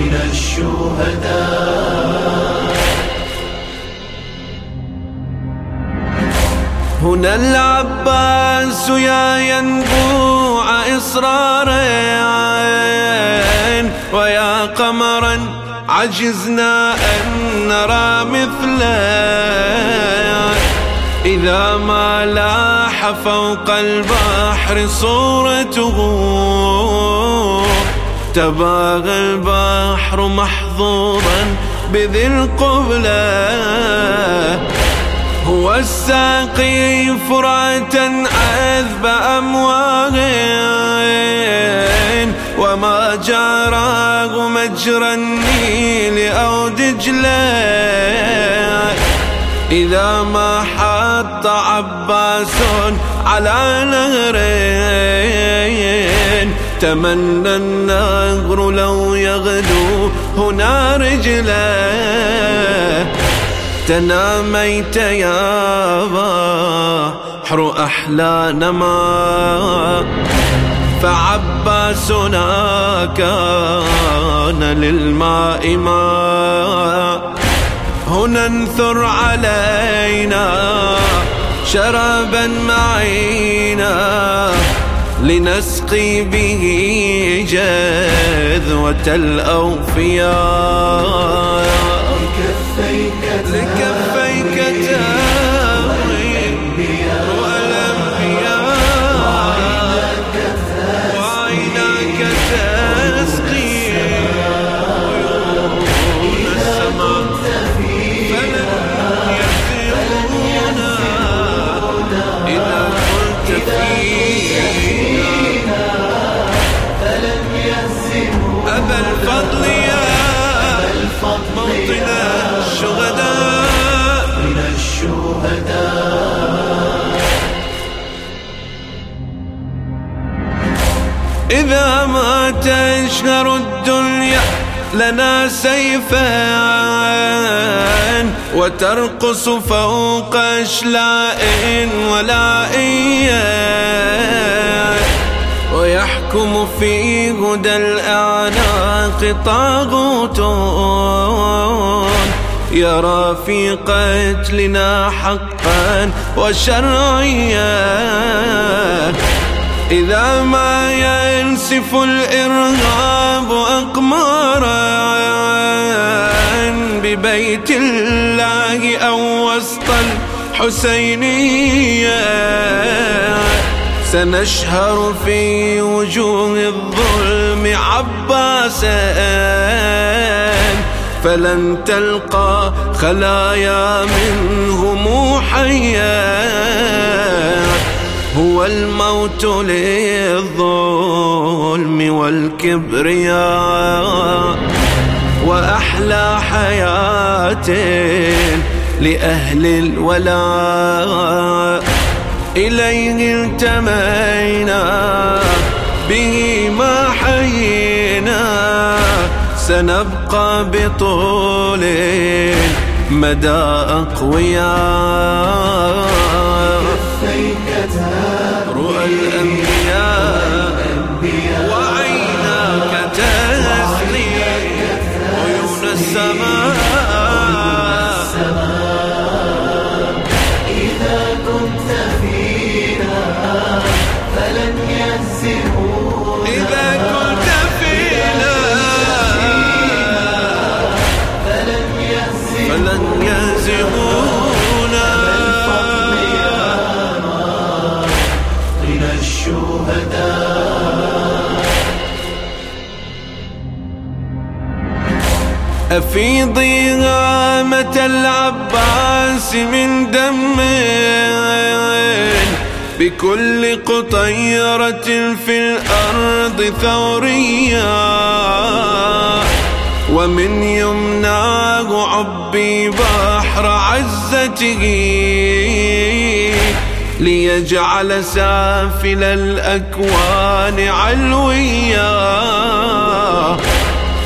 من الشهداء. هنا العباس يا ينبوع إصرار ويا قمرا عجزنا أن نرى مثله إذا ما لاح فوق البحر صورته تباغى البحر محظوظا بذي القبلة. هو الساقي فراتا عذب أمواغ وما جراه مجرى النيل أو دجلة إذا ما حط عباس على نهرين تمنى النهر لو يغدو هنا رجله تناميت يا بحر أحلى نما فعباسنا كان للماء ماء هنا انثر علينا شرابا معينا. لنسقي به جذوة الأوفياء. موطن الشهداء. من الشهداء. إذا ما تشهر الدنيا لنا سيفا وترقص فوق أشلاء ولائية ويحكم في هدى الأعناق طاغوت يرى في قتلنا حقا وشرعيا. إذا ما ينسف الإرهاب أقمارا ببيت الله أو وسط الحسينية. سنشهر في وجوه الظلم عباسا فلن تلقى خلايا منهم حيا هو الموت للظلم والكبرياء وأحلى حياة لأهل الولاء. إليه التمينا به ما حيينا. سنبقى بطول مدى أقوياء. رؤى الأنبياء أفيضي غامة العباس من دم. بكل قطيرة في الأرض ثوريا ومن يمناه عبي بحر عزته. ليجعل سافل الأكوان علويا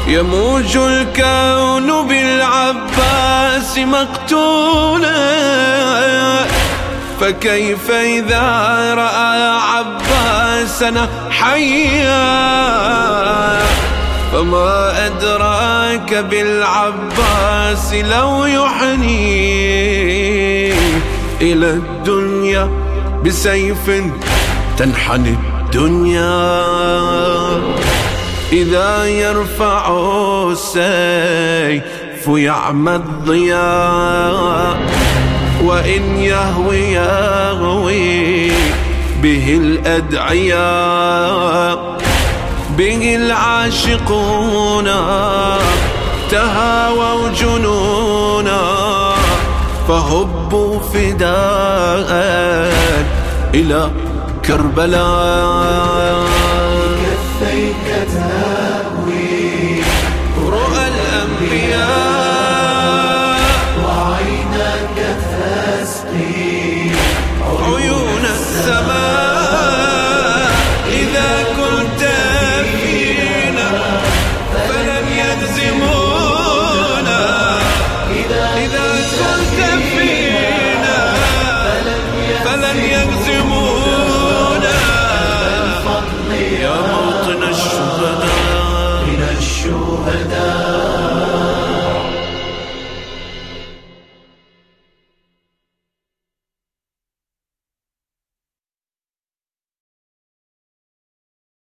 يموج الكون بالعباس مقتولا. فكيف إذا رأى عباسنا حيا؟ فما أدراك بالعباس لو يحني إلى الدنيا بسيف تنحني الدنيا. إذا يرفع السيف يعمى الضياء وإن يهوي يهوي به الأدعياء. به العاشقون تهاووا جنونا فهبوا فداء إلى كربلاء. كفيك هدى